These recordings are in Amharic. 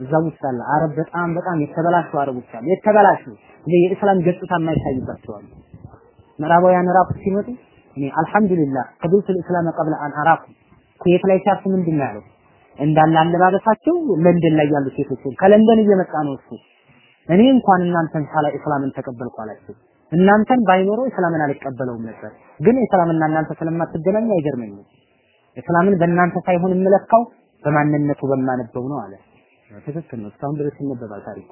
እዛው ውስጥ አለ። አረብ በጣም በጣም የተበላሹ አረቦች አሉ። የተበላሹ የኢስላም ገጽታ የማይታይባቸው አሉ። ምዕራባውያን ራሱ ሲመጡ እኔ አልሐምዱሊላህ ቀብልቱ ልእስላም ቀብለ አን አራኩም ኩዌት ላይ ሲያርፍ ምንድን ነው ያለው? እንዳለ አለባበሳቸው ለንደን ላይ ያሉ ሴቶች ከለንደን እየመጣ ነው እሱ እኔ እንኳን እናንተን ሳላ እስላምን ተቀበልኩ አላችሁ። እናንተን ባይኖረው እስላምን አልቀበለውም ነበር። ግን እስላምና እናንተ ስለማትገናኙ አይገርመኝም። እስላምን በእናንተ ሳይሆን የምለካው በማንነቱ በማነበው ነው አለ። ትክክል ነው። እስካሁን ድረስ ይነበባል ታሪኩ።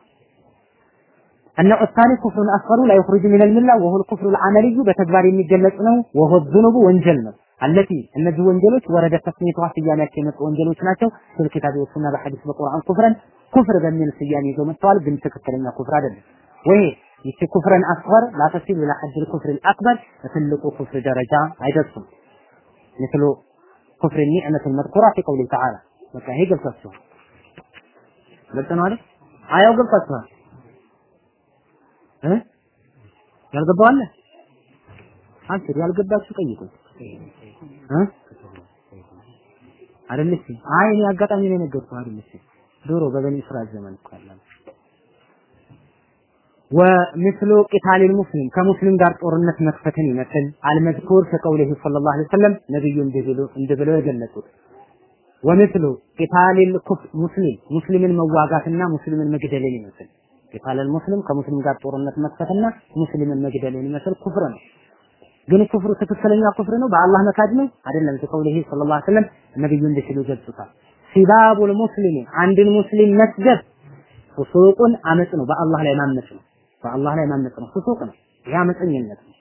أن الثاني كفر أصغر لا يخرج من الملة وهو الكفر العملي بتكبار የሚገለጽ ነው። وهو الذنوب ወንጀል ነው። التي እነዚህ ወንጀሎች ወረደ ተስሜቷ ስያሜያቸው የመጡ ወንጀሎች ናቸው። በኪታብ ወሱና በሐዲስ በቁርአን ኩፍረን ኩፍር በሚል ስያሜ ይዘው መጥተዋል ግን ትክክለኛ ኩፍር አይደለም። ወይ ይቺ ኩፍረን አስገር لا تصل الى حد الكفر ትልቁ ኩፍር ደረጃ አይደርስም مثل كفر النعمة المذكورة في قوله تعالى በቃ ይሄ ገብቷችኋል ግልጽ ነው አይደል? አያው ገብቷችኋል እ? ያልገባው አለ? ያልገባችሁ ጠይቁ እ? አይደል እሺ አይ እኔ አጋጣሚ ነው የነገርኩህ አይደል እሺ ድሮ በበኒ እስራኤል ዘመን እኮ ያለ ወምስሉ ቂታል ሙስሊም ከሙስሊም ጋር ጦርነት መክፈትን ይመስል አልመዝኩር ከቀውሊሂ ሰለላሁ ዐለይሂ ወሰለም ነብዩ እንደብሎ እንደብለው የገለጹት ወምስሉ ቂታል ሙስሊም ሙስሊምን መዋጋትና ሙስሊምን መግደልን ይመስል ቂታል ሙስሊም ከሙስሊም ጋር ጦርነት መክፈትና ሙስሊምን መግደልን ይመስል ኩፍር ነው። ግን ኩፍሩ ትክክለኛ ኩፍር ነው፣ በአላህ መካድ ነው አይደለም። ከቀውሊሂ ሰለላሁ ዐለይሂ ወሰለም ነብዩ እንደሲሉ ገልጹታል። ሲባቡል ሙስሊም አንድን ሙስሊም መስደብ ፉሱቁን አመጽ ነው፣ በአላህ ላይ ማመጽ ነው። በአላህ ላይ ማመጽ ነው፣ ፉሱቅ ነው፣ አመፀኝነት ነው።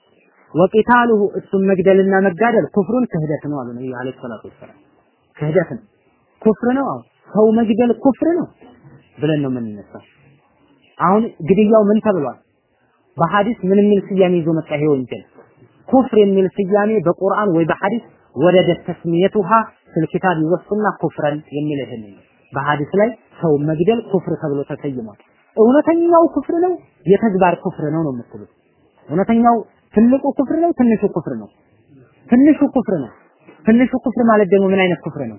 ወቂታሉሁ እሱን መግደልና መጋደል ኩፍሩን ክህደት ነው አሉ ነብዩ አለይሂ ሰላቱ ወሰላም። ክህደት ነው፣ ኩፍር ነው። ሰው መግደል ኩፍር ነው ብለን ነው የምንነሳው። አሁን ግድያው ምን ተብሏል? በሐዲስ ምን የሚል ስያሜ ይዞ መጣ? ይሄ ወንጀል ኩፍር የሚል ስያሜ በቁርአን ወይ በሐዲስ ወረደ ተስሚየቱሃ ፊል ኪታብ ወሱና ኩፍረን የሚል ይሄን በሐዲስ ላይ ሰው መግደል ኩፍር ተብሎ ተሰይሟል። እውነተኛው ኩፍር ነው የተግባር ኩፍር ነው ነው የምትሉት? እውነተኛው ትልቁ ኩፍር ነው ትንሹ ኩፍር ነው? ትንሹ ኩፍር ነው። ትንሹ ኩፍር ማለት ደግሞ ምን አይነት ኩፍር ነው?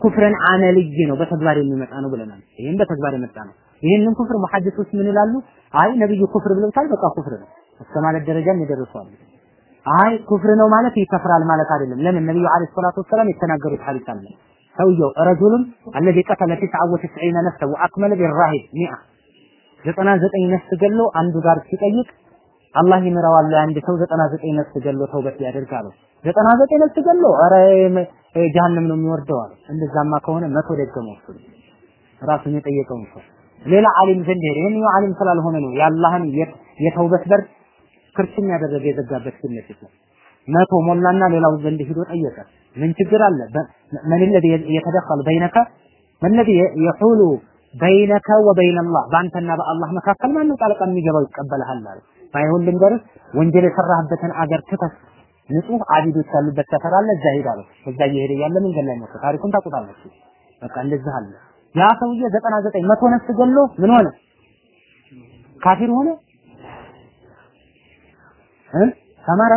ኩፍረን አመልይ ነው፣ በተግባር የሚመጣ ነው ብለናል። ይሄም በተግባር የመጣ ነው። ይህንን ኩፍር ሙሐዲሶች ምን ይላሉ? አይ ነብዩ ኩፍር ብለውታል፣ በቃ ኩፍር ነው እስከ ማለት ደረጃም የደረሱ አይ ኩፍር ነው ማለት ይከፍራል ማለት አይደለም። ለምን ነብዩ አለይሂ ሰላቱ ወሰላም የተናገሩት ሐዲስ አለ። ሰውየው ረጁሉን አለዚ ቀተለ ቲስዓ ወተስዒነ ነፍሰ ወአክመለ ቢራሂብ ሚአ ዘጠና ዘጠኝ ነፍስ ገሎ አንዱ ጋር ሲጠይቅ አላህ ይምረዋል አንድ ሰው ዘጠና ዘጠኝ ነፍስ ገሎ ተውበት አለው። ዘጠና ዘጠኝ ነፍስ ገሎ ኧረ ጀሀነም ነው የሚወርደው አለ። እንደዛማ ከሆነ መቶ ደገመው እሱ ራሱን የጠየቀውን ሰው ሌላ ዓሊም ዘንድ ሄደ። ይሄን ዓሊም ስላልሆነ ነው የአላህን የተውበት በር ክርስትና ያደረገ የዘጋበት ፊት ለፊት ነው። መቶ ሞላና ሌላው ዘንድ ሂዶ ጠየቀ። ምን ችግር አለ? መን الذي يتدخل بينك من الذي يحول بينك وبين الله በአንተና በአላህ መካከል ማነው ጣልቃ የሚገባው ይቀበልሃል አለ። ባይሆን ልንገርህ ወንጀል የሰራህበትን አገር ትተህ ንጹህ አቢዶች ያሉበት ሰፈር አለ፣ እዛ ሄዳለሁ። እዛ እየሄደ ያለ መንገድ ላይ ሞተ። ታሪኩን ታውቁታላችሁ። በቃ እንደዚህ አለ። ያ ሰውዬ ዘጠና ዘጠኝ መቶ ነፍስ ገሎ ምን ሆነ? ካፊር ሆነ እ ተማራ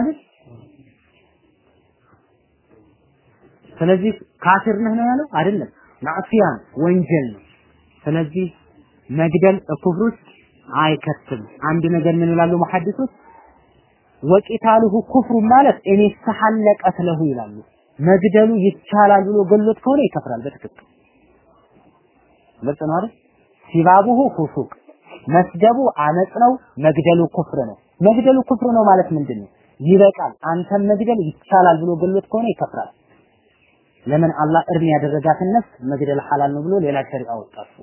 ስለዚህ ካፊር ነህ ነው ያለው አይደለም። ማዕሲያ ወንጀል ነው። ስለዚህ መግደል ኩፍር አይከትም። አንድ ነገር ምን ይላሉ ሙሐዲሶች ወቂታሉሁ ኩፍሩ ማለት እኔ ሰሐለ ቀትለሁ ይላሉ። መግደሉ ይቻላል ብሎ ገሎት ከሆነ ይከፍራል በትክክል ግልጽ ነው አይደል? ሲባቡሁ ፉሱቅ መስደቡ አመጽ ነው፣ መግደሉ ኩፍር ነው። መግደሉ ኩፍር ነው ማለት ምንድን ነው? ይበቃል፣ አንተም መግደል ይቻላል ብሎ ገሎት ከሆነ ይከፍራል። ለምን አላህ እርም ያደረጋትን ነፍስ መግደል ሐላል ነው ብሎ ሌላ ሸሪዓ ወጣሱ።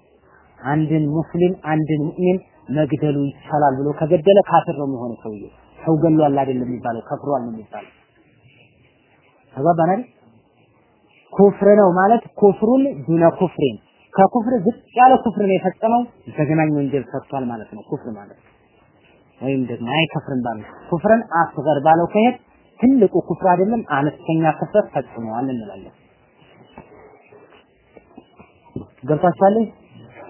አንድን ሙስሊም አንድን ሙእሚን መግደሉ ይቻላል ብሎ ከገደለ ካፍር ነው የሚሆነው ሰውዬው። ሰው ገሏል አይደለም የሚባለው ከፍሯል ነው የሚባለው። ተግባባን? ኩፍር ነው ማለት ኩፍሩን ዱነ ኩፍሪን ከኩፍር ዝቅ ያለ ኩፍር ነው የፈጸመው ዘግናኝ ወንጀል ሰርቷል ማለት ነው። ኩፍር ማለት ወይም ደግሞ አይከፍርም ባለው ኩፍርን አስገር ባለው ከሄድ ትልቁ ኩፍር አይደለም አነስተኛ ክፍረት ፈጽመዋል እንላለን። ገብታችኋል?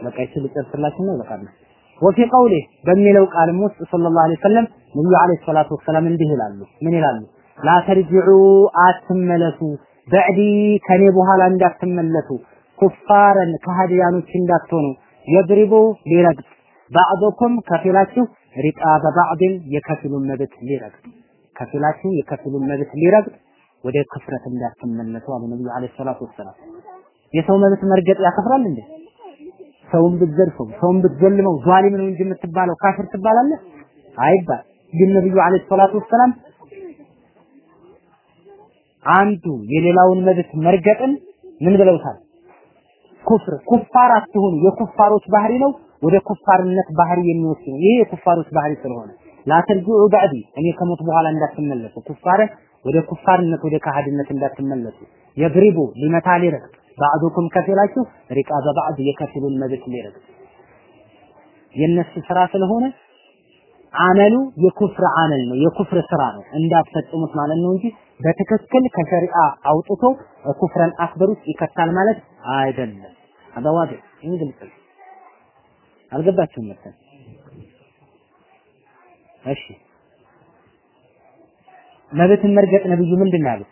በቃ ይቺ ልጨርስላችሁ ነው በቃ ነው። ወፊ ቀውሊ በሚለው ቃልም ውስጥ ሰለላሁ ዐለይሂ ወሰለም ነብዩ ዐለይሂ ሰላቱ ወሰላም እንዲህ ይላሉ። ምን ይላሉ? ላ ተርጅዑ አትመለሱ፣ በዕዲ ከኔ በኋላ እንዳትመለሱ ኩፋረን ከሃዲያኖች እንዳትሆኑ የድሪቡ ሊረግጥ ባዕዶኩም ከፊላችሁ ሪቃበ ባዕድን የከፊሉን መብት ሊረግጥ ከፊላችሁ የከፊሉን መብት ሊረግጥ ወደ ክፍረት እንዳትመለሱ አሉ ነብዩ አለይሂ ሰላቱ ወሰላም። የሰው መብት መርገጥ ያከፍራል እንዴ? ሰውን ብትዘርፈው ሰውን ብትዘልመው ዟሊም ነው እንጂ የምትባለው ካፍር ትባላለህ አይባል። ግን ነብዩ አለይሂ ሰላቱ ወሰላም አንዱ የሌላውን መብት መርገጥን ምን ብለውታል? ኩፍር ኩፋር አትሁኑ። የኩፋሮች ባህሪ ነው፣ ወደ ኩፋርነት ባህሪ የሚወስድ ነው። ይሄ የኩፋሮች ባህሪ ስለሆነ ላተርጂዑ ባዕዲ እኔ ከሞት በኋላ እንዳትመለሱ ኩፋረ ወደ ኩፋርነት ወደ ካህድነት እንዳትመለሱ የድሪቡ ሊመታ ሊረግጥ ባዕዱኩም ከፊላችሁ ሪቃበ ባዕድ የከፊሉን መብት ሊረግጥ የነሱ ስራ ስለሆነ አመሉ የኩፍር አመል ነው፣ የኩፍር ስራ ነው። እንዳትፈጽሙት ማለት ነው እንጂ በትክክል ከሸሪዓ አውጥቶ ኩፍረን አክበር ውስጥ ይከታል ማለት አይደለም። አባዋድ ይህ ግልጽ ነው። አልገባችሁም መሰለኝ። እሺ መብትን መርገጥ ነብዩ ምንድን ያሉት?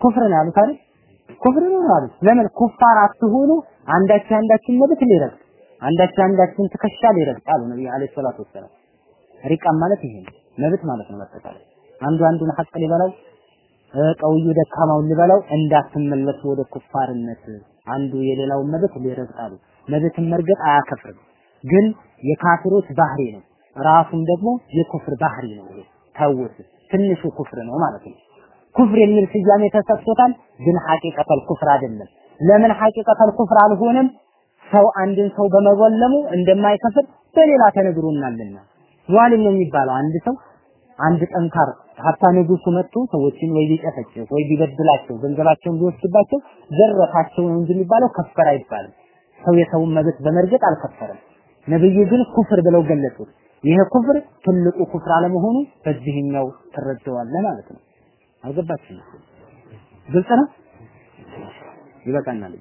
ኩፍር ነው ያሉት አይደል? ኩፍር ነው ያሉት። ለምን ኩፋር አትሆኑ፣ አንዳችን አንዳችን መብት ሊረግጥ አንዳችን አንዳችን ትከሻ ሊረግጥ አሉ ነብዩ አለይሂ ሰላቱ ወሰላም። ሪቃም ማለት ይሄ ነው፣ መብት ማለት ነው። በአጠቃላይ አንዱ አንዱን ሐቅ ሊበላው ቀውዩ ደካማውን ሊበላው እንዳትመለሱ ወደ ኩፋርነት አንዱ የሌላውን መብት ሊረግጣሉ። መብትን መርገጥ አያከፍርም፣ ግን የካፊሮች ባህሪ ነው። ራሱም ደግሞ የኩፍር ባህሪ ነው። ተውት፣ ትንሹ ኩፍር ነው ማለት ነው። ኩፍር የሚል ስያሜ ተሰጥቶታል፣ ግን ሐቂቀተል ኩፍር አይደለም። ለምን ሐቂቀተል ኩፍር አልሆነም? ሰው አንድን ሰው በመወለሙ እንደማይከፍር በሌላ ተነግሮናልና ነው የሚባለው አንድ ሰው አንድ ጠንካር ሀብታ ንጉሱ መጥቶ ሰዎችን ወይ ቢጨፈጭፍ ወይ ቢበድላቸው ገንዘባቸውን ቢወስድባቸው ዘረፋቸው ነው እንጂ የሚባለው ከፈረ አይባልም። ሰው የሰውን መብት በመርገጥ አልከፈረም። ነብዩ ግን ኩፍር ብለው ገለጹት። ይሄ ኩፍር ትልቁ ኩፍር አለመሆኑ በዚህኛው ትረዳዋለህ ማለት ነው። አልገባችም? ግልጽ ነው። ይበቃናል።